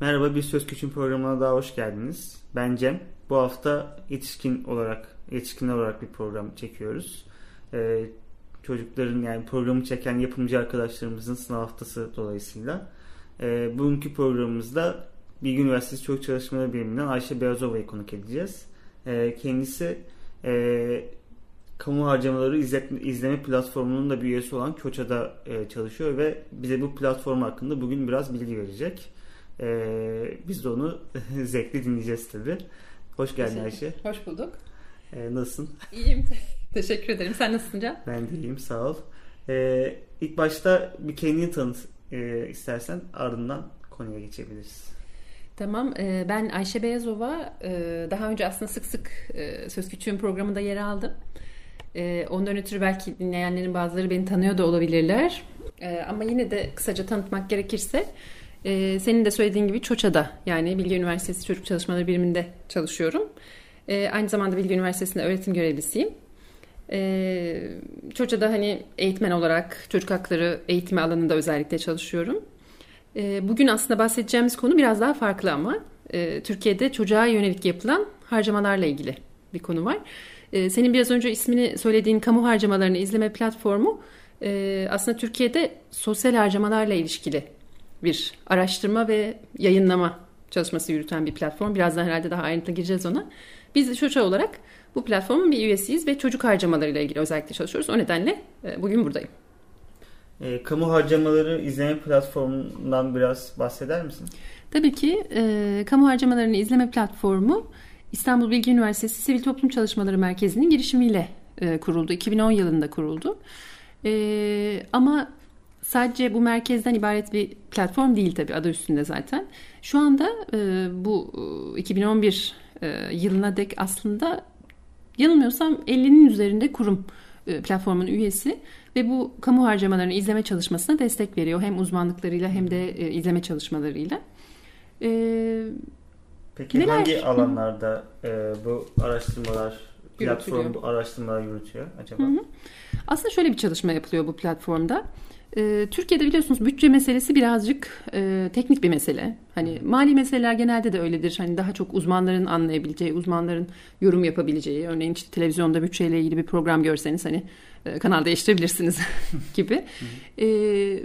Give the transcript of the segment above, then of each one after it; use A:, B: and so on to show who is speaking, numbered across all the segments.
A: Merhaba Bir Söz Küçüm programına daha hoş geldiniz. Ben Cem. Bu hafta yetişkin olarak yetişkin olarak bir program çekiyoruz. Ee, çocukların yani programı çeken yapımcı arkadaşlarımızın sınav haftası dolayısıyla. Ee, bugünkü programımızda Bilgi Üniversitesi Çocuk Çalışmaları Biriminden Ayşe Beyazova'yı konuk edeceğiz. Ee, kendisi e, kamu harcamaları izleme platformunun da bir üyesi olan Koça'da e, çalışıyor ve bize bu platform hakkında bugün biraz bilgi verecek. Ee, biz de onu zevkle dinleyeceğiz tabii. Hoş geldin Ayşe.
B: Hoş bulduk.
A: Ee, nasılsın?
B: İyiyim. Teşekkür ederim. Sen nasılsın Can?
A: Ben de iyiyim. Sağ ol. Ee, ilk başta bir kendini tanıt e, istersen ardından konuya geçebiliriz.
B: Tamam. E, ben Ayşe Beyazova. E, daha önce aslında sık sık e, Söz Küçüğün programında yer aldım. Ondan ötürü belki dinleyenlerin bazıları beni tanıyor da olabilirler. Ama yine de kısaca tanıtmak gerekirse ee, senin de söylediğin gibi Çoça'da yani Bilgi Üniversitesi Çocuk Çalışmaları Biriminde çalışıyorum. Ee, aynı zamanda Bilgi Üniversitesi'nde öğretim görevlisiyim. Ee, Çoça'da hani eğitmen olarak çocuk hakları eğitimi alanında özellikle çalışıyorum. Ee, bugün aslında bahsedeceğimiz konu biraz daha farklı ama e, Türkiye'de çocuğa yönelik yapılan harcamalarla ilgili bir konu var. Ee, senin biraz önce ismini söylediğin kamu harcamalarını izleme platformu e, aslında Türkiye'de sosyal harcamalarla ilişkili bir araştırma ve yayınlama çalışması yürüten bir platform. Birazdan herhalde daha ayrıntılı gireceğiz ona. Biz Şoça olarak bu platformun bir üyesiyiz ve çocuk harcamalarıyla ilgili özellikle çalışıyoruz. O nedenle e, bugün buradayım.
A: E, kamu harcamaları izleme platformundan biraz bahseder misin?
B: Tabii ki. E, kamu harcamalarını izleme platformu İstanbul Bilgi Üniversitesi Sivil Toplum Çalışmaları Merkezi'nin girişimiyle e, kuruldu. 2010 yılında kuruldu. E, ama sadece bu merkezden ibaret bir platform değil tabii adı üstünde zaten. Şu anda e, bu e, 2011 e, yılına dek aslında yanılmıyorsam 50'nin üzerinde kurum e, platformun üyesi ve bu kamu harcamalarını izleme çalışmasına destek veriyor. Hem uzmanlıklarıyla hem de e, izleme çalışmalarıyla.
A: E, Peki neler? hangi alanlarda e, bu araştırmalar platform bu araştırmalar yürütüyor acaba? Hı hı.
B: Aslında şöyle bir çalışma yapılıyor bu platformda. Ee, Türkiye'de biliyorsunuz bütçe meselesi birazcık e, teknik bir mesele. Hani mali meseleler genelde de öyledir. Hani daha çok uzmanların anlayabileceği, uzmanların yorum yapabileceği. Örneğin işte televizyonda bütçeyle ilgili bir program görseniz hani e, kanal değiştirebilirsiniz gibi. e,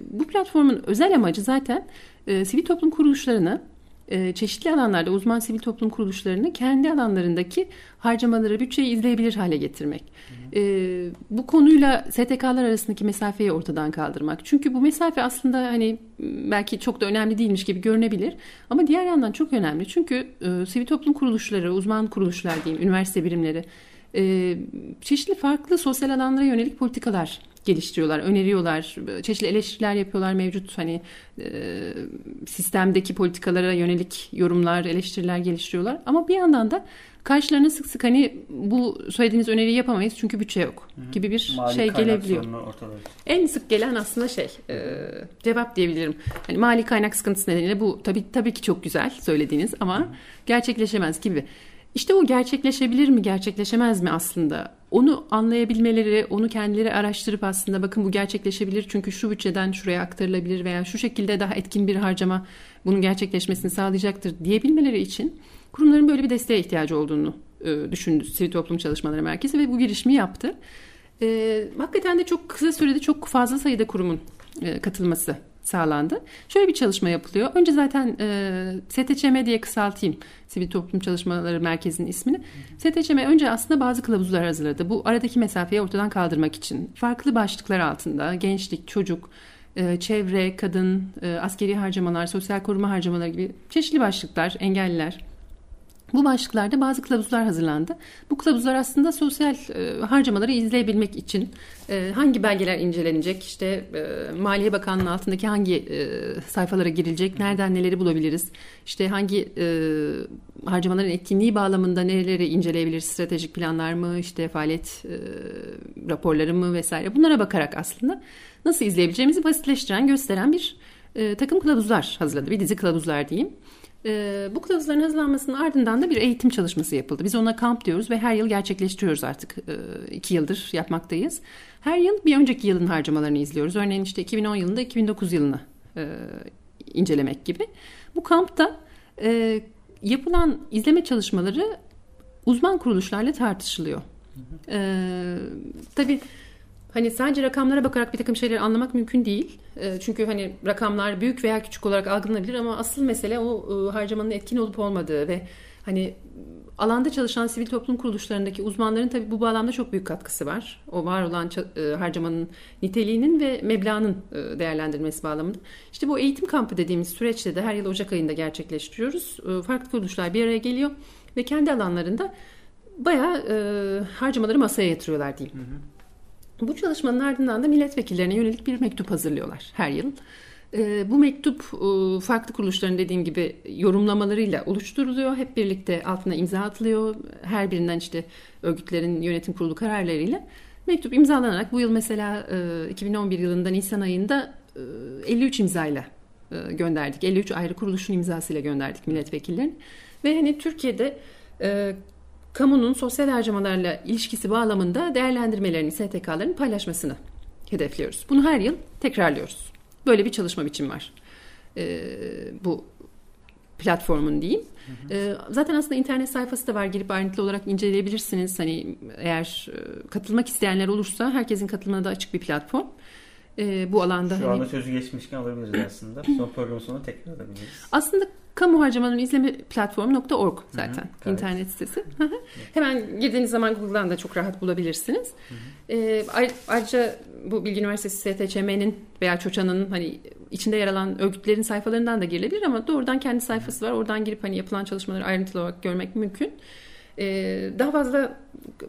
B: bu platformun özel amacı zaten e, sivil toplum kuruluşlarını e, çeşitli alanlarda uzman sivil toplum kuruluşlarını kendi alanlarındaki harcamaları, bütçeyi izleyebilir hale getirmek. Hı hı. E, bu konuyla STK'lar arasındaki mesafeyi ortadan kaldırmak. Çünkü bu mesafe aslında hani belki çok da önemli değilmiş gibi görünebilir. Ama diğer yandan çok önemli. Çünkü e, sivil toplum kuruluşları, uzman kuruluşlar diyeyim, üniversite birimleri çeşitli farklı sosyal alanlara yönelik politikalar geliştiriyorlar, öneriyorlar, çeşitli eleştiriler yapıyorlar mevcut hani e, sistemdeki politikalara yönelik yorumlar, eleştiriler geliştiriyorlar. Ama bir yandan da karşılarına sık sık hani bu söylediğiniz öneriyi yapamayız çünkü bütçe yok gibi bir mali şey gelebiliyor. En sık gelen aslında şey e, cevap diyebilirim. Hani mali kaynak sıkıntısı nedeniyle bu tabii tabii ki çok güzel söylediğiniz ama Hı. gerçekleşemez gibi. İşte o gerçekleşebilir mi, gerçekleşemez mi aslında? Onu anlayabilmeleri, onu kendileri araştırıp aslında bakın bu gerçekleşebilir çünkü şu bütçeden şuraya aktarılabilir veya şu şekilde daha etkin bir harcama bunun gerçekleşmesini sağlayacaktır diyebilmeleri için kurumların böyle bir desteğe ihtiyacı olduğunu e, düşündü Sivil Toplum Çalışmaları Merkezi ve bu girişimi yaptı. E, hakikaten de çok kısa sürede çok fazla sayıda kurumun e, katılması sağlandı. Şöyle bir çalışma yapılıyor. Önce zaten e, STÇM diye kısaltayım Sivil Toplum Çalışmaları Merkezi'nin ismini. STÇM önce aslında bazı kılavuzlar hazırladı. Bu aradaki mesafeyi ortadan kaldırmak için. Farklı başlıklar altında gençlik, çocuk, e, çevre, kadın, e, askeri harcamalar, sosyal koruma harcamaları gibi çeşitli başlıklar, engelliler, bu başlıklarda bazı kılavuzlar hazırlandı. Bu kılavuzlar aslında sosyal e, harcamaları izleyebilmek için e, hangi belgeler incelenecek, işte e, Maliye Bakanlığı altındaki hangi e, sayfalara girilecek, nereden neleri bulabiliriz, işte hangi e, harcamaların etkinliği bağlamında nereleri inceleyebiliriz, stratejik planlar mı, işte faaliyet e, raporları mı vesaire bunlara bakarak aslında nasıl izleyebileceğimizi basitleştiren, gösteren bir e, takım kılavuzlar hazırladı. Bir dizi kılavuzlar diyeyim. E, bu kılavuzların hazırlanmasının ardından da bir eğitim çalışması yapıldı. Biz ona kamp diyoruz ve her yıl gerçekleştiriyoruz artık. E, iki yıldır yapmaktayız. Her yıl bir önceki yılın harcamalarını izliyoruz. Örneğin işte 2010 yılında 2009 yılını e, incelemek gibi. Bu kampta e, yapılan izleme çalışmaları uzman kuruluşlarla tartışılıyor. E, tabii hani sadece rakamlara bakarak bir takım şeyleri anlamak mümkün değil. E, çünkü hani rakamlar büyük veya küçük olarak algılanabilir ama asıl mesele o e, harcamanın etkin olup olmadığı ve hani alanda çalışan sivil toplum kuruluşlarındaki uzmanların tabii bu bağlamda çok büyük katkısı var. O var olan e, harcamanın niteliğinin ve meblağının e, değerlendirilmesi bağlamında. İşte bu eğitim kampı dediğimiz süreçte de her yıl Ocak ayında gerçekleştiriyoruz. Farklı kuruluşlar bir araya geliyor ve kendi alanlarında bayağı harcamaları masaya yatırıyorlar diyeyim. Hı hı. Bu çalışmanın ardından da milletvekillerine yönelik bir mektup hazırlıyorlar her yıl. E, bu mektup e, farklı kuruluşların dediğim gibi yorumlamalarıyla oluşturuluyor. Hep birlikte altına imza atılıyor. Her birinden işte örgütlerin yönetim kurulu kararlarıyla. Mektup imzalanarak bu yıl mesela e, 2011 yılında Nisan ayında e, 53 imzayla e, gönderdik. 53 ayrı kuruluşun imzasıyla gönderdik milletvekillerini. Ve hani Türkiye'de e, kamunun sosyal harcamalarla ilişkisi bağlamında değerlendirmelerini, STK'ların paylaşmasını hedefliyoruz. Bunu her yıl tekrarlıyoruz. Böyle bir çalışma biçimi var. E, bu platformun diyeyim. Hı hı. E, zaten aslında internet sayfası da var. Girip ayrıntılı olarak inceleyebilirsiniz. Hani eğer e, katılmak isteyenler olursa herkesin katılımına da açık bir platform. E, bu alanda
A: Şu hani... anda sözü geçmişken alabiliriz aslında. Son programın sonunda tekrar alabiliriz.
B: Aslında kamu harcamalarının izleme platformu.org zaten hı hı, internet sitesi. Hemen girdiğiniz zaman Google'dan da çok rahat bulabilirsiniz. Hı hı. E, ayrıca bu Bilgi Üniversitesi STÇM'nin veya ÇOÇA'nın hani içinde yer alan örgütlerin sayfalarından da girilebilir ama doğrudan kendi sayfası var. Oradan girip hani yapılan çalışmaları ayrıntılı olarak görmek mümkün. Ee, daha fazla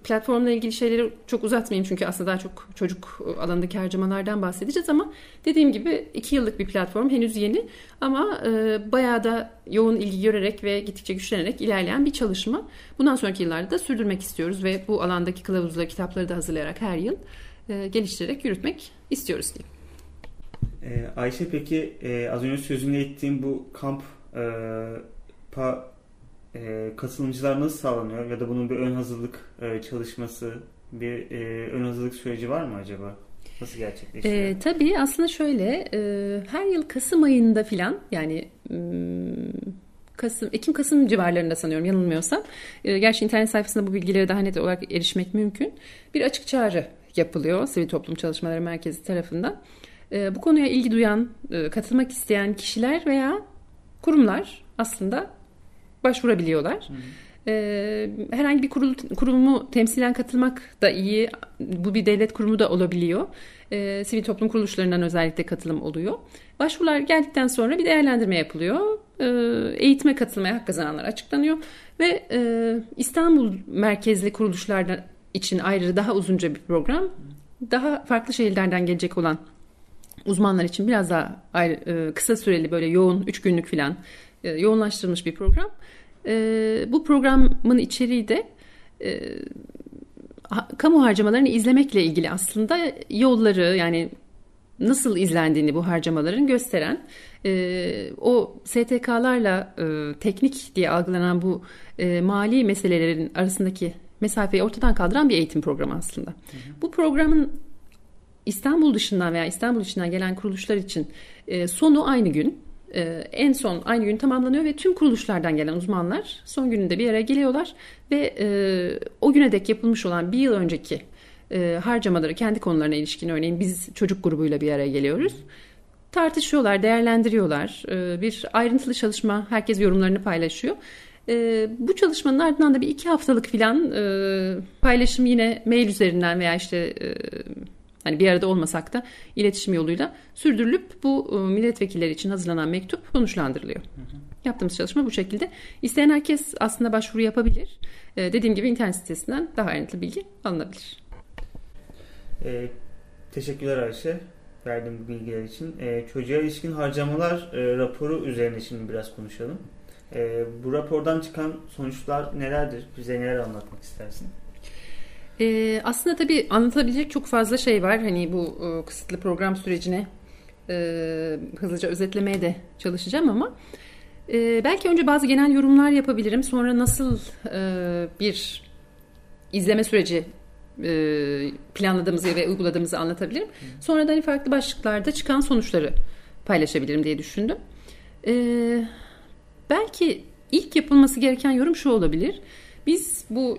B: platformla ilgili şeyleri çok uzatmayayım çünkü aslında daha çok çocuk alanındaki harcamalardan bahsedeceğiz ama dediğim gibi iki yıllık bir platform henüz yeni ama e, bayağı da yoğun ilgi görerek ve gittikçe güçlenerek ilerleyen bir çalışma. Bundan sonraki yıllarda da sürdürmek istiyoruz ve bu alandaki kılavuzları, kitapları da hazırlayarak her yıl e, geliştirerek yürütmek istiyoruz diyeyim.
A: Ee, Ayşe peki e, az önce sözünü ettiğim bu kamp e, pa, e, katılımcılar nasıl sağlanıyor ya da bunun bir ön hazırlık e, çalışması, bir e, ön hazırlık süreci var mı acaba? Nasıl gerçekleşiyor?
B: E, tabii aslında şöyle e, her yıl Kasım ayında filan yani hmm, Kasım, Ekim Kasım civarlarında sanıyorum yanılmıyorsam. E, gerçi internet sayfasında bu bilgilere daha net olarak erişmek mümkün. Bir açık çağrı yapılıyor Sivil Toplum Çalışmaları Merkezi tarafından. E, bu konuya ilgi duyan, e, katılmak isteyen kişiler veya kurumlar aslında başvurabiliyorlar. Hı. Ee, herhangi bir kurul, kurumu temsilen katılmak da iyi. Bu bir devlet kurumu da olabiliyor. Ee, sivil toplum kuruluşlarından özellikle katılım oluyor. Başvurular geldikten sonra bir değerlendirme yapılıyor. Ee, eğitime katılmaya hak kazananlar açıklanıyor. Ve e, İstanbul merkezli kuruluşlardan için ayrı daha uzunca bir program. Daha farklı şehirlerden gelecek olan uzmanlar için biraz daha ayrı, e, kısa süreli böyle yoğun 3 günlük falan e, yoğunlaştırılmış bir program. E, bu programın içeriği de e, kamu harcamalarını izlemekle ilgili aslında yolları yani nasıl izlendiğini bu harcamaların gösteren e, o STK'larla e, teknik diye algılanan bu e, mali meselelerin arasındaki mesafeyi ortadan kaldıran bir eğitim programı aslında. Hı hı. Bu programın İstanbul dışından veya İstanbul dışından gelen kuruluşlar için e, sonu aynı gün e, en son aynı gün tamamlanıyor ve tüm kuruluşlardan gelen uzmanlar son gününde bir araya geliyorlar ve e, o güne dek yapılmış olan bir yıl önceki e, harcamaları kendi konularına ilişkin örneğin biz çocuk grubuyla bir araya geliyoruz. Tartışıyorlar, değerlendiriyorlar. E, bir ayrıntılı çalışma, herkes yorumlarını paylaşıyor. E, bu çalışmanın ardından da bir iki haftalık filan e, paylaşım yine mail üzerinden veya işte hani bir arada olmasak da iletişim yoluyla sürdürülüp bu e, milletvekilleri için hazırlanan mektup sonuçlandırılıyor. Hı hı. Yaptığımız çalışma bu şekilde. İsteyen herkes aslında başvuru yapabilir. Ee, dediğim gibi internet sitesinden daha ayrıntılı bilgi alınabilir.
A: Ee, teşekkürler Ayşe verdiğim bu bilgiler için. Ee, çocuğa ilişkin harcamalar e, raporu üzerine şimdi biraz konuşalım. E, bu rapordan çıkan sonuçlar nelerdir? Bize neler anlatmak istersin?
B: E, aslında tabii anlatabilecek çok fazla şey var. Hani bu e, kısıtlı program sürecine e, hızlıca özetlemeye de çalışacağım ama e, belki önce bazı genel yorumlar yapabilirim. Sonra nasıl e, bir izleme süreci e, planladığımızı ve uyguladığımızı anlatabilirim. Sonra da hani farklı başlıklarda çıkan sonuçları paylaşabilirim diye düşündüm. Ee, belki ilk yapılması gereken yorum şu olabilir. Biz bu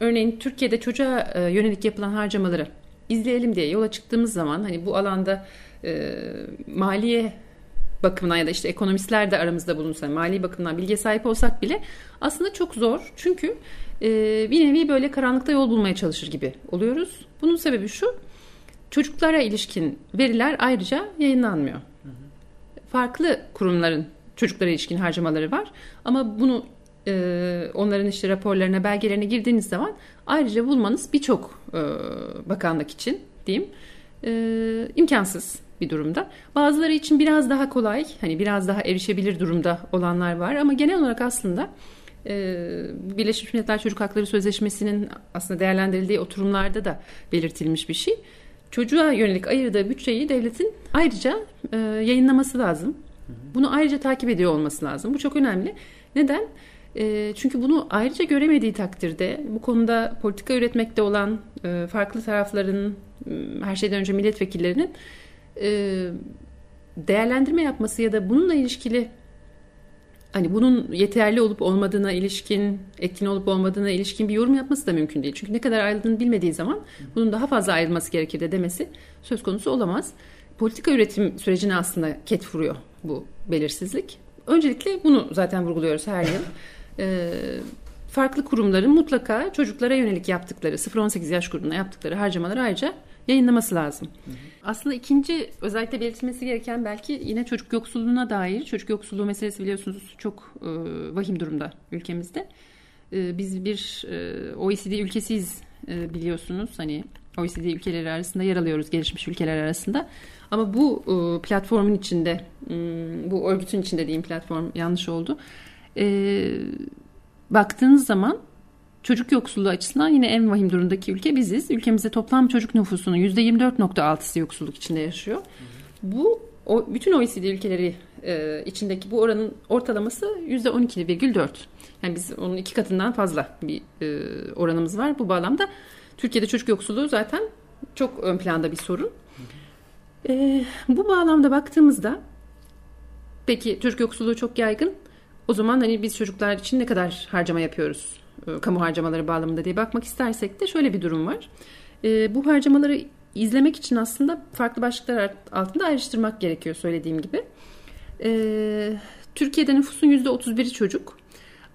B: örneğin Türkiye'de çocuğa e, yönelik yapılan harcamaları izleyelim diye yola çıktığımız zaman hani bu alanda e, maliye bakımından ya da işte ekonomistler de aramızda bulunsa mali bakımdan bilgiye sahip olsak bile aslında çok zor. Çünkü e, bir nevi böyle karanlıkta yol bulmaya çalışır gibi oluyoruz. Bunun sebebi şu çocuklara ilişkin veriler ayrıca yayınlanmıyor. Farklı kurumların çocuklara ilişkin harcamaları var ama bunu e, onların işte raporlarına belgelerine girdiğiniz zaman ayrıca bulmanız birçok e, bakanlık için diyeyim e, imkansız bir durumda. Bazıları için biraz daha kolay, hani biraz daha erişebilir durumda olanlar var ama genel olarak aslında e, Birleşmiş Milletler Çocuk Hakları Sözleşmesi'nin aslında değerlendirildiği oturumlarda da belirtilmiş bir şey. Çocuğa yönelik ayırdığı bütçeyi devletin ayrıca e, yayınlaması lazım. Bunu ayrıca takip ediyor olması lazım. Bu çok önemli. Neden? E, çünkü bunu ayrıca göremediği takdirde bu konuda politika üretmekte olan e, farklı tarafların, her şeyden önce milletvekillerinin e, değerlendirme yapması ya da bununla ilişkili hani bunun yeterli olup olmadığına ilişkin, etkin olup olmadığına ilişkin bir yorum yapması da mümkün değil. Çünkü ne kadar ayrıldığını bilmediği zaman bunun daha fazla ayrılması gerekir de demesi söz konusu olamaz. Politika üretim sürecine aslında ket vuruyor bu belirsizlik. Öncelikle bunu zaten vurguluyoruz her yıl. Ee, farklı kurumların mutlaka çocuklara yönelik yaptıkları, 0-18 yaş grubuna yaptıkları harcamaları ayrıca yayınlaması lazım. Hı hı. Aslında ikinci özellikle belirtilmesi gereken belki yine çocuk yoksulluğuna dair. Çocuk yoksulluğu meselesi biliyorsunuz çok e, vahim durumda ülkemizde. E, biz bir e, OECD ülkesiyiz e, biliyorsunuz. Hani OECD ülkeleri arasında yer alıyoruz gelişmiş ülkeler arasında. Ama bu e, platformun içinde, e, bu örgütün içinde diyeyim platform yanlış oldu. E, baktığınız zaman Çocuk yoksulluğu açısından yine en vahim durumdaki ülke biziz. Ülkemizde toplam çocuk nüfusunun %24.6'sı yoksulluk içinde yaşıyor. Bu o, bütün OECD ülkeleri e, içindeki bu oranın ortalaması %12,4. Yani biz onun iki katından fazla bir e, oranımız var. Bu bağlamda Türkiye'de çocuk yoksulluğu zaten çok ön planda bir sorun. E, bu bağlamda baktığımızda peki çocuk yoksulluğu çok yaygın. O zaman hani biz çocuklar için ne kadar harcama yapıyoruz? E, kamu harcamaları bağlamında diye bakmak istersek de şöyle bir durum var. E, bu harcamaları izlemek için aslında farklı başlıklar altında ayrıştırmak gerekiyor söylediğim gibi. E, Türkiye'de nüfusun %31'i çocuk.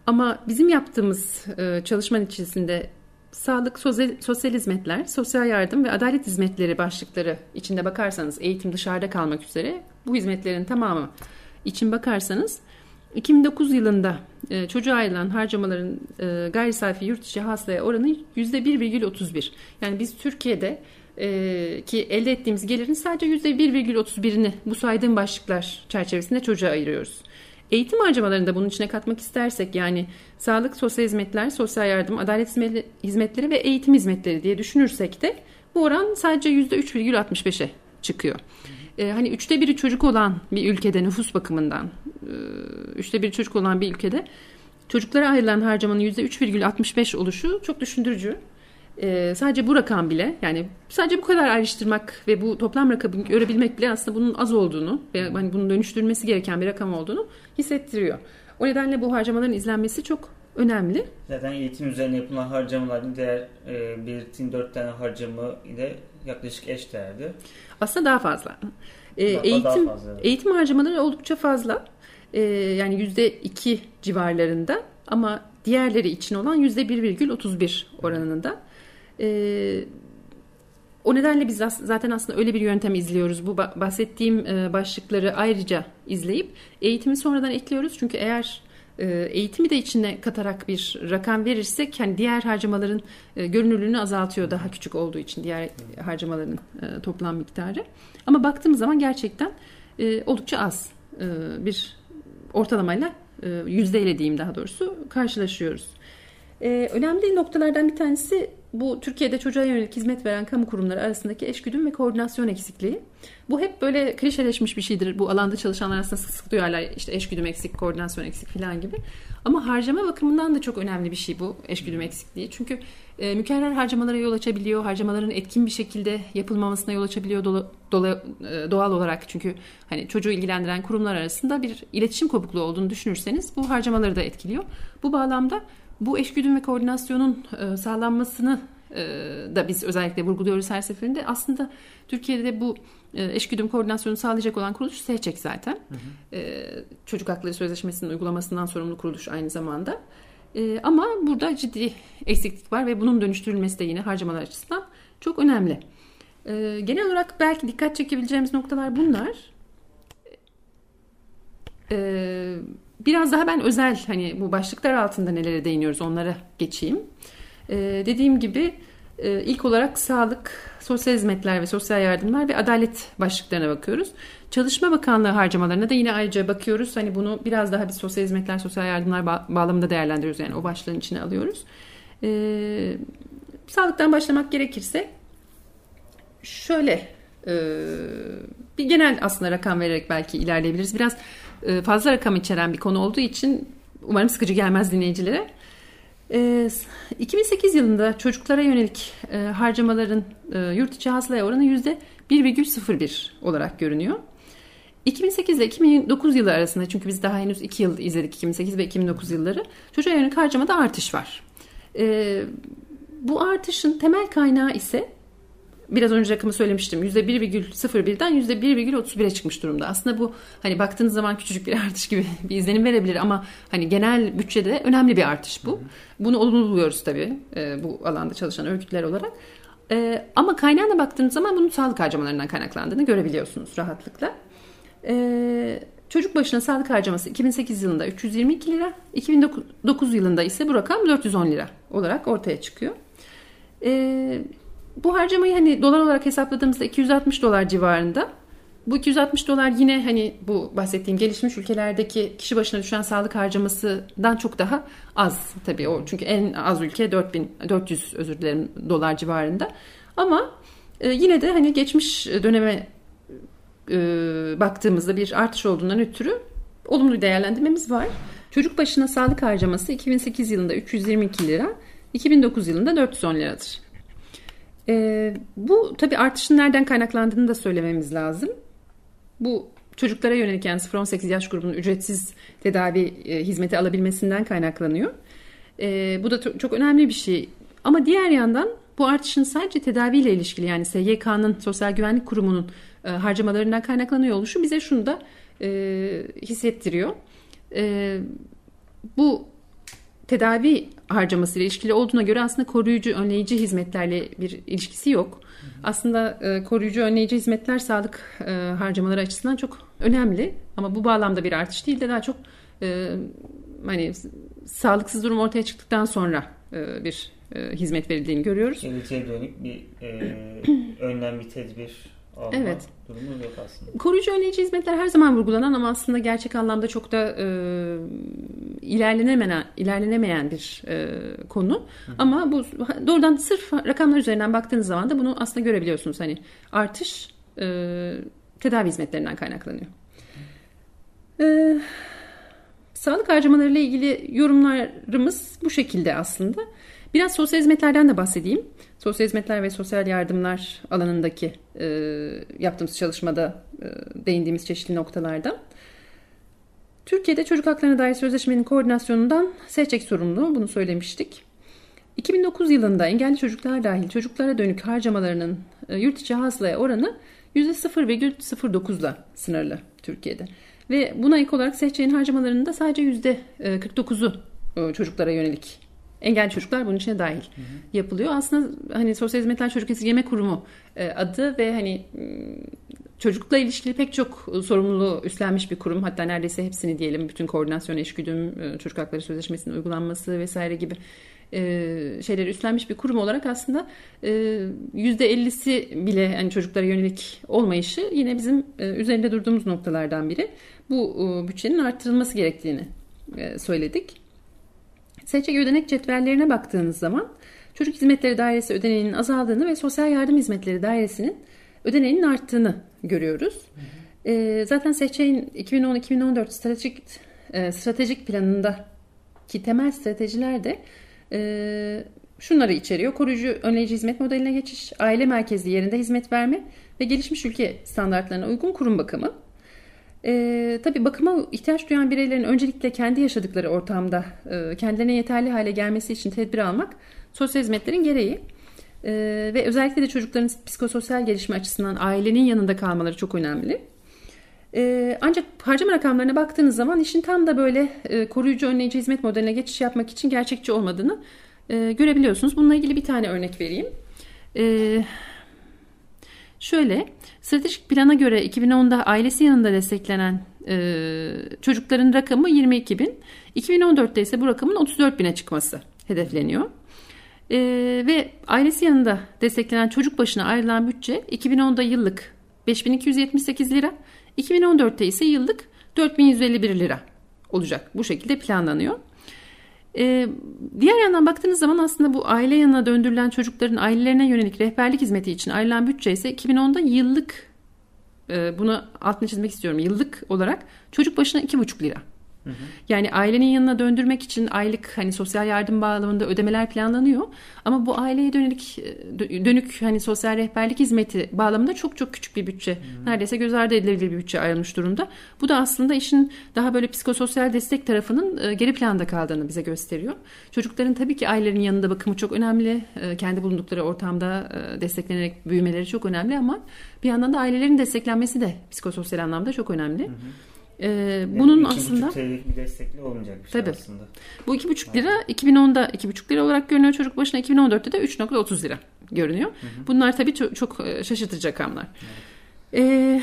B: Ama bizim yaptığımız e, çalışmanın içerisinde sağlık, sosyal, hizmetler, sosyal yardım ve adalet hizmetleri başlıkları içinde bakarsanız eğitim dışarıda kalmak üzere bu hizmetlerin tamamı için bakarsanız 2009 yılında e, çocuğa ayrılan harcamaların e, gayri safi yurt içi hasılaya oranı %1,31. Yani biz Türkiye'de e, ki elde ettiğimiz gelirin sadece %1,31'ini bu saydığım başlıklar çerçevesinde çocuğa ayırıyoruz. Eğitim harcamalarını da bunun içine katmak istersek yani sağlık, sosyal hizmetler, sosyal yardım, adalet hizmetleri ve eğitim hizmetleri diye düşünürsek de bu oran sadece %3,65'e çıkıyor. Hani üçte biri çocuk olan bir ülkede nüfus bakımından üçte biri çocuk olan bir ülkede çocuklara ayrılan harcamanın yüzde 3,65 oluşu çok düşündürücü. Ee, sadece bu rakam bile yani sadece bu kadar ayrıştırmak ve bu toplam rakamı görebilmek bile aslında bunun az olduğunu ve hani bunun dönüştürülmesi gereken bir rakam olduğunu hissettiriyor. O nedenle bu harcamaların izlenmesi çok önemli.
A: Zaten eğitim üzerine yapılan harcamaların diğer e, belirttiğim dört tane harcama ile yaklaşık eş değerdi.
B: Aslında daha fazla. E, daha, eğitim daha fazla, eğitim harcamaları oldukça fazla. E, yani yüzde iki civarlarında ama diğerleri için olan yüzde 1,31 oranında. E, o nedenle biz zaten aslında öyle bir yöntem izliyoruz. Bu bahsettiğim e, başlıkları ayrıca izleyip eğitimi sonradan ekliyoruz. Çünkü eğer e, eğitimi de içine katarak bir rakam verirsek hani diğer harcamaların e, görünürlüğünü azaltıyor daha küçük olduğu için diğer harcamaların toplam miktarı. Ama baktığımız zaman gerçekten oldukça az bir ortalamayla yüzdeyle diyeyim daha doğrusu karşılaşıyoruz. Önemli noktalardan bir tanesi bu Türkiye'de çocuğa yönelik hizmet veren kamu kurumları arasındaki eşgüdüm ve koordinasyon eksikliği. Bu hep böyle klişeleşmiş bir şeydir. Bu alanda çalışanlar aslında sık sık duyarlar işte eşgüdüm eksik, koordinasyon eksik falan gibi. Ama harcama bakımından da çok önemli bir şey bu eşgüdüm eksikliği. Çünkü e, mükerrer harcamalara yol açabiliyor. Harcamaların etkin bir şekilde yapılmamasına yol açabiliyor dola, dola, e, doğal olarak. Çünkü hani çocuğu ilgilendiren kurumlar arasında bir iletişim kopukluğu olduğunu düşünürseniz bu harcamaları da etkiliyor. Bu bağlamda bu eşgüdüm ve koordinasyonun e, sağlanmasını e, da biz özellikle vurguluyoruz her seferinde. Aslında Türkiye'de bu e, eşgüdüm koordinasyonu sağlayacak olan kuruluş SEÇEK zaten. Hı hı. Çocuk Hakları Sözleşmesi'nin uygulamasından sorumlu kuruluş aynı zamanda. Ama burada ciddi eksiklik var ve bunun dönüştürülmesi de yine harcamalar açısından çok önemli. Genel olarak belki dikkat çekebileceğimiz noktalar bunlar. E, biraz daha ben özel hani bu başlıklar altında nelere değiniyoruz onlara geçeyim. E, dediğim gibi e, ilk olarak sağlık, sosyal hizmetler ve sosyal yardımlar ve adalet başlıklarına bakıyoruz. Çalışma Bakanlığı harcamalarına da yine ayrıca bakıyoruz. Hani bunu biraz daha bir sosyal hizmetler, sosyal yardımlar bağlamında değerlendiriyoruz. Yani o başlığın içine alıyoruz. E, sağlıktan başlamak gerekirse şöyle e, bir genel aslında rakam vererek belki ilerleyebiliriz. Biraz e, fazla rakam içeren bir konu olduğu için umarım sıkıcı gelmez dinleyicilere. 2008 e, yılında çocuklara yönelik e, harcamaların yurt içi hasılaya oranı %1,01 olarak görünüyor. 2008 ile 2009 yılı arasında çünkü biz daha henüz 2 yıl izledik 2008 ve 2009 yılları çocuğa yönelik harcamada artış var. Bu artışın temel kaynağı ise biraz önce rakamı söylemiştim. %1,01'den %1,31'e çıkmış durumda. Aslında bu hani baktığınız zaman küçücük bir artış gibi bir izlenim verebilir ama hani genel bütçede önemli bir artış bu. Bunu olumlu buluyoruz tabii e, bu alanda çalışan örgütler olarak. E, ama kaynağına baktığınız zaman bunun sağlık harcamalarından kaynaklandığını görebiliyorsunuz rahatlıkla. E, çocuk başına sağlık harcaması 2008 yılında 322 lira, 2009 yılında ise bu rakam 410 lira olarak ortaya çıkıyor. E, bu harcamayı hani dolar olarak hesapladığımızda 260 dolar civarında. Bu 260 dolar yine hani bu bahsettiğim gelişmiş ülkelerdeki kişi başına düşen sağlık harcamasından çok daha az tabii o çünkü en az ülke 4000 400 özür dilerim dolar civarında. Ama e, yine de hani geçmiş döneme e, baktığımızda bir artış olduğundan ötürü olumlu değerlendirmemiz var. Çocuk başına sağlık harcaması 2008 yılında 322 lira, 2009 yılında 410 liradır. E, bu tabii artışın nereden kaynaklandığını da söylememiz lazım. Bu çocuklara yönelik yani 0-18 yaş grubunun ücretsiz tedavi e, hizmeti alabilmesinden kaynaklanıyor. E, bu da çok önemli bir şey. Ama diğer yandan bu artışın sadece tedaviyle ilişkili yani SGK'nın Sosyal Güvenlik Kurumu'nun e, harcamalarından kaynaklanıyor oluşu bize şunu da e, hissettiriyor. E, bu tedavi harcaması ile ilişkili olduğuna göre aslında koruyucu, önleyici hizmetlerle bir ilişkisi yok. Aslında e, koruyucu, önleyici hizmetler sağlık e, harcamaları açısından çok önemli. Ama bu bağlamda bir artış değil de daha çok e, hani sağlıksız durum ortaya çıktıktan sonra e, bir e, hizmet verildiğini görüyoruz.
A: Geleceğe dönük bir e, önlem, bir tedbir alma evet. durumu yok aslında.
B: Koruyucu önleyici hizmetler her zaman vurgulanan ama aslında gerçek anlamda çok da e, ilerlenemeyen, ilerlenemeyen bir e, konu. Hı. Ama bu doğrudan sırf rakamlar üzerinden baktığınız zaman da bunu aslında görebiliyorsunuz. Hani artış e, tedavi hizmetlerinden kaynaklanıyor. E, sağlık harcamaları ile ilgili yorumlarımız bu şekilde aslında. Biraz sosyal hizmetlerden de bahsedeyim. Sosyal hizmetler ve sosyal yardımlar alanındaki e, yaptığımız çalışmada e, değindiğimiz çeşitli noktalarda. Türkiye'de çocuk haklarına dair sözleşmenin koordinasyonundan SEÇEK sorumlu, bunu söylemiştik. 2009 yılında engelli çocuklar dahil çocuklara dönük harcamalarının e, yurt içi hasılaya oranı %0,09 ile sınırlı Türkiye'de. Ve buna ek olarak SEÇEK'in harcamalarının da sadece %49'u e, çocuklara yönelik engelli çocuklar bunun içine dahil hı hı. yapılıyor. Aslında hani Sosyal Hizmetler Çocuk Esirgeme Kurumu e, adı ve hani çocukla ilişkili pek çok sorumluluğu üstlenmiş bir kurum. Hatta neredeyse hepsini diyelim bütün koordinasyon, eşgüdüm, e, çocuk hakları sözleşmesinin uygulanması vesaire gibi e, şeyleri üstlenmiş bir kurum olarak aslında %50'si bile yani çocuklara yönelik olmayışı yine bizim üzerinde durduğumuz noktalardan biri. Bu bütçenin arttırılması gerektiğini söyledik. SÇG ödenek cetvellerine baktığınız zaman Çocuk Hizmetleri Dairesi ödeneğinin azaldığını ve Sosyal Yardım Hizmetleri Dairesi'nin ödeneğinin arttığını görüyoruz. Hı hı. E, zaten SEÇE'nin 2010-2014 stratejik e, stratejik planında ki temel stratejiler de e, şunları içeriyor. Koruyucu önleyici hizmet modeline geçiş, aile merkezli yerinde hizmet verme ve gelişmiş ülke standartlarına uygun kurum bakımı. E, tabii bakıma ihtiyaç duyan bireylerin öncelikle kendi yaşadıkları ortamda e, kendilerine yeterli hale gelmesi için tedbir almak sosyal hizmetlerin gereği. E, ve özellikle de çocukların psikososyal gelişme açısından ailenin yanında kalmaları çok önemli. E, ancak harcama rakamlarına baktığınız zaman işin tam da böyle e, koruyucu önleyici hizmet modeline geçiş yapmak için gerçekçi olmadığını e, görebiliyorsunuz. Bununla ilgili bir tane örnek vereyim. E, şöyle, stratejik plana göre 2010'da ailesi yanında desteklenen e, çocukların rakamı 22 bin. 2014'te ise bu rakamın 34 bine çıkması hedefleniyor. E, ve ailesi yanında desteklenen çocuk başına ayrılan bütçe 2010'da yıllık 5278 lira, 2014'te ise yıllık 4151 lira olacak. Bu şekilde planlanıyor. Ee, diğer yandan baktığınız zaman aslında bu aile yanına döndürülen çocukların ailelerine yönelik rehberlik hizmeti için ayrılan bütçe ise 2010'da yıllık e, bunu altını çizmek istiyorum yıllık olarak çocuk başına 2,5 lira. Yani ailenin yanına döndürmek için aylık hani sosyal yardım bağlamında ödemeler planlanıyor. Ama bu aileye dönük dönük hani sosyal rehberlik hizmeti bağlamında çok çok küçük bir bütçe. Hı. Neredeyse göz ardı edilebilir bir bütçe ayrılmış durumda. Bu da aslında işin daha böyle psikososyal destek tarafının e, geri planda kaldığını bize gösteriyor. Çocukların tabii ki ailelerin yanında bakımı çok önemli. E, kendi bulundukları ortamda e, desteklenerek büyümeleri çok önemli ama bir yandan da ailelerin desteklenmesi de psikososyal anlamda çok önemli. Hı hı. Ee, bunun aslında
A: bir destekli olmayacak bir şey tabii. aslında.
B: Bu 2,5 lira 2010'da 2,5 lira olarak görünüyor çocuk başına 2014'te de 3,30 lira görünüyor. Hı hı. Bunlar tabii çok, çok e, şaşırtıcı rakamlar. Evet. Ee,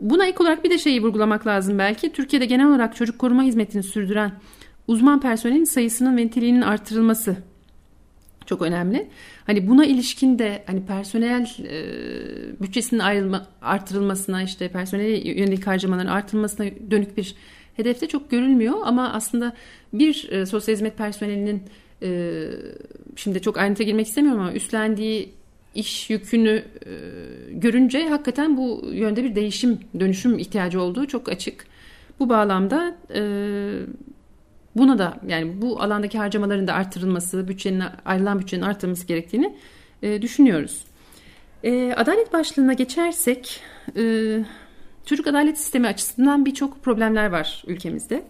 B: buna ek olarak bir de şeyi vurgulamak lazım belki. Türkiye'de genel olarak çocuk koruma hizmetini sürdüren uzman personelin sayısının ve niteliğinin artırılması çok önemli. Hani buna ilişkin de hani personel e, bütçesinin ayrılma, artırılmasına işte personel yönelik harcamaların artırılmasına dönük bir hedefte çok görülmüyor ama aslında bir e, sosyal hizmet personelinin e, şimdi çok ayrıntıya girmek istemiyorum ama üstlendiği iş yükünü e, görünce hakikaten bu yönde bir değişim, dönüşüm ihtiyacı olduğu çok açık. Bu bağlamda e, Buna da yani bu alandaki harcamaların da artırılması, bütçenin ayrılan bütçenin artırılması gerektiğini e, düşünüyoruz. E, adalet başlığına geçersek e, çocuk adalet sistemi açısından birçok problemler var ülkemizde.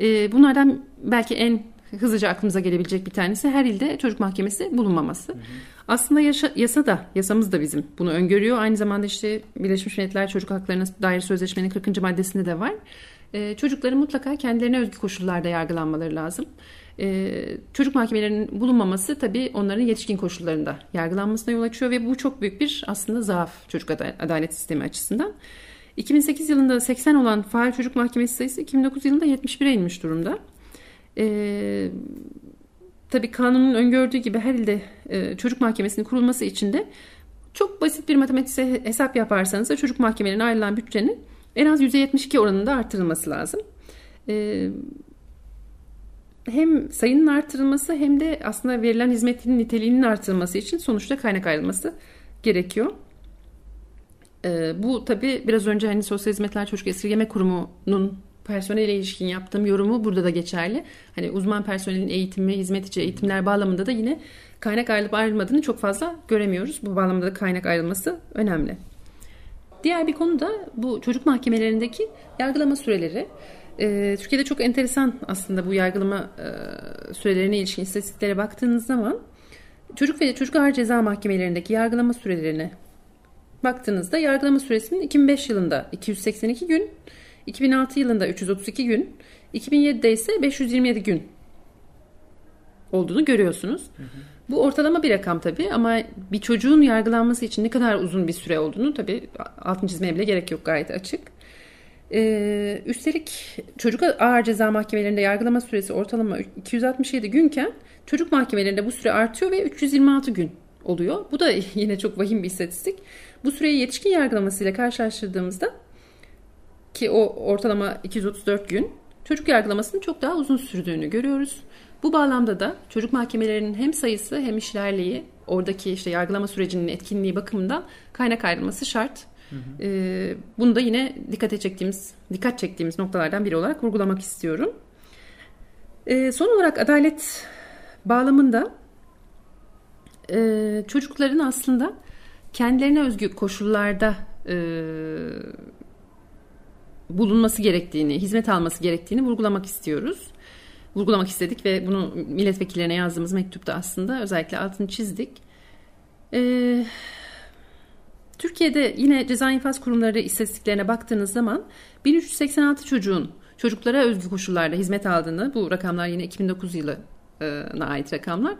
B: E, bunlardan belki en hızlıca aklımıza gelebilecek bir tanesi her ilde çocuk mahkemesi bulunmaması. Hı hı. Aslında yaşa, yasa da, yasamız da bizim bunu öngörüyor. Aynı zamanda işte Birleşmiş Milletler Çocuk Haklarına dair sözleşmenin 40. maddesinde de var. Ee, çocukların mutlaka kendilerine özgü koşullarda yargılanmaları lazım. Ee, çocuk mahkemelerinin bulunmaması tabii onların yetişkin koşullarında yargılanmasına yol açıyor ve bu çok büyük bir aslında zaaf çocuk adalet sistemi açısından. 2008 yılında 80 olan faal çocuk mahkemesi sayısı 2009 yılında 71'e inmiş durumda. Ee, tabii kanunun öngördüğü gibi her ilde e, çocuk mahkemesinin kurulması için de çok basit bir matematik hesap yaparsanız da çocuk mahkemelerine ayrılan bütçenin en az %72 oranında artırılması lazım. Ee, hem sayının artırılması hem de aslında verilen hizmetin niteliğinin artırılması için sonuçta kaynak ayrılması gerekiyor. Ee, bu tabi biraz önce hani Sosyal Hizmetler Çocuk Esirgeme Kurumu'nun personele ilişkin yaptığım yorumu burada da geçerli. Hani uzman personelin eğitimi, hizmet içi eğitimler bağlamında da yine kaynak ayrılıp ayrılmadığını çok fazla göremiyoruz. Bu bağlamda da kaynak ayrılması önemli. Diğer bir konu da bu çocuk mahkemelerindeki yargılama süreleri. Ee, Türkiye'de çok enteresan aslında bu yargılama e, sürelerine ilişkin istatistiklere baktığınız zaman çocuk ve çocuk ağır ceza mahkemelerindeki yargılama sürelerine baktığınızda yargılama süresinin 2005 yılında 282 gün, 2006 yılında 332 gün, 2007'de ise 527 gün olduğunu görüyorsunuz. Hı hı. Bu ortalama bir rakam tabii ama bir çocuğun yargılanması için ne kadar uzun bir süre olduğunu tabii altın çizmeye bile gerek yok gayet açık. Ee, üstelik çocuk ağır ceza mahkemelerinde yargılama süresi ortalama 267 günken çocuk mahkemelerinde bu süre artıyor ve 326 gün oluyor. Bu da yine çok vahim bir istatistik. Bu süreyi yetişkin yargılamasıyla karşılaştırdığımızda ki o ortalama 234 gün çocuk yargılamasının çok daha uzun sürdüğünü görüyoruz. Bu bağlamda da çocuk mahkemelerinin hem sayısı hem işlerliği oradaki işte yargılama sürecinin etkinliği bakımından kaynak ayrılması şart. Hı hı. E, bunu da yine dikkat çektiğimiz dikkat çektiğimiz noktalardan biri olarak vurgulamak istiyorum. E, son olarak adalet bağlamında e, çocukların aslında kendilerine özgü koşullarda e, bulunması gerektiğini, hizmet alması gerektiğini vurgulamak istiyoruz. Vurgulamak istedik ve bunu milletvekillerine yazdığımız mektupta aslında özellikle altını çizdik. Ee, Türkiye'de yine ceza infaz kurumları istatistiklerine baktığınız zaman 1386 çocuğun çocuklara özgü koşullarda hizmet aldığını, bu rakamlar yine 2009 yılına ait rakamlar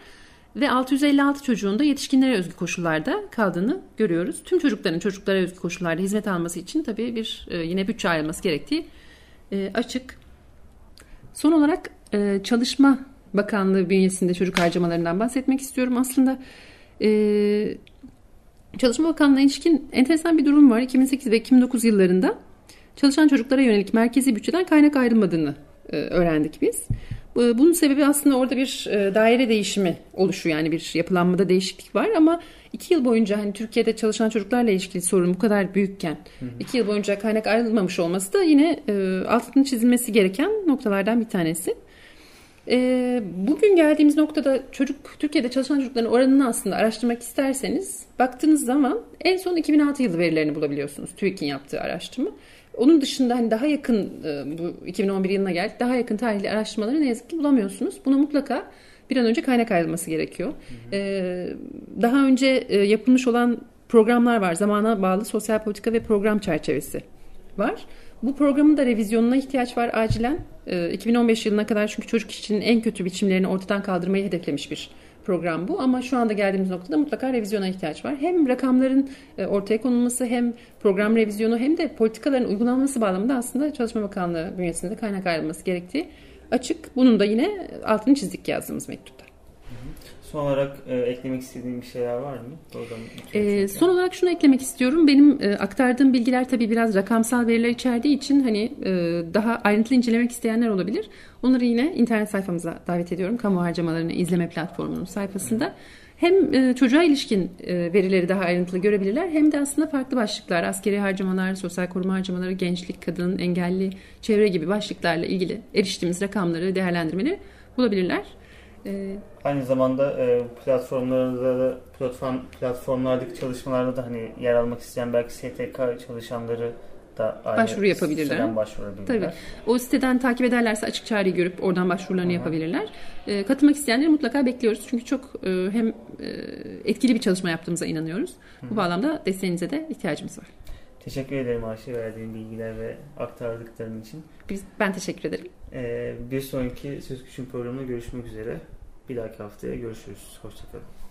B: ve 656 çocuğun da yetişkinlere özgü koşullarda kaldığını görüyoruz. Tüm çocukların çocuklara özgü koşullarda hizmet alması için tabii bir e, yine bütçe ayrılması gerektiği e, açık. Son olarak e, Çalışma Bakanlığı bünyesinde çocuk harcamalarından bahsetmek istiyorum. Aslında Çalışma Bakanlığı'na ilişkin enteresan bir durum var. 2008 ve 2009 yıllarında çalışan çocuklara yönelik merkezi bütçeden kaynak ayrılmadığını öğrendik biz. Ee, bunun sebebi aslında orada bir e, daire değişimi oluşuyor. Yani bir yapılanmada değişiklik var ama iki yıl boyunca hani Türkiye'de çalışan çocuklarla ilişkili sorun bu kadar büyükken hı hı. iki yıl boyunca kaynak ayrılmamış olması da yine e, altının çizilmesi gereken noktalardan bir tanesi. E, bugün geldiğimiz noktada çocuk Türkiye'de çalışan çocukların oranını aslında araştırmak isterseniz baktığınız zaman en son 2006 yılı verilerini bulabiliyorsunuz. TÜİK'in yaptığı araştırma. Onun dışında hani daha yakın e, bu 2011 yılına geldik. Daha yakın tarihli araştırmaları ne yazık ki bulamıyorsunuz. Buna mutlaka bir an önce kaynak ayrılması gerekiyor. Hı hı. Ee, daha önce e, yapılmış olan programlar var. Zamana bağlı sosyal politika ve program çerçevesi var. Bu programın da revizyonuna ihtiyaç var acilen. 2015 ee, yılına kadar çünkü çocuk işçinin en kötü biçimlerini ortadan kaldırmayı hedeflemiş bir program bu ama şu anda geldiğimiz noktada mutlaka revizyona ihtiyaç var. Hem rakamların e, ortaya konulması hem program revizyonu hem de politikaların uygulanması bağlamında aslında Çalışma Bakanlığı bünyesinde kaynak ayrılması gerektiği açık. Bunun da yine altını çizdik yazdığımız mektupta.
A: Son olarak e, eklemek istediğim bir şeyler var mı?
B: E, son olarak şunu eklemek istiyorum. Benim e, aktardığım bilgiler tabii biraz rakamsal veriler içerdiği için hani e, daha ayrıntılı incelemek isteyenler olabilir. Onları yine internet sayfamıza davet ediyorum. Kamu harcamalarını izleme platformunun sayfasında. Hem e, çocuğa ilişkin e, verileri daha ayrıntılı görebilirler hem de aslında farklı başlıklar, askeri harcamalar, sosyal koruma harcamaları, gençlik, kadın, engelli, çevre gibi başlıklarla ilgili eriştiğimiz rakamları, değerlendirmeleri bulabilirler.
A: E, Aynı zamanda e, platformlarda da platform platformlardaki çalışmalarda da hani yer almak isteyen belki STK çalışanları da
B: aynı başvuru yapabilirler.
A: başvurabilirler.
B: Tabii. O siteden takip ederlerse açık çağrıyı görüp oradan başvurularını Hı-hı. yapabilirler. E, katılmak isteyenleri mutlaka bekliyoruz. Çünkü çok e, hem e, etkili bir çalışma yaptığımıza inanıyoruz. Hı-hı. Bu bağlamda desteğinize de ihtiyacımız var.
A: Teşekkür ederim Ayşe verdiğin bilgiler ve aktardıkların için.
B: Biz, ben teşekkür ederim.
A: Ee, bir sonraki Söz Küçük programında görüşmek üzere. Bir dahaki haftaya görüşürüz. Hoşçakalın.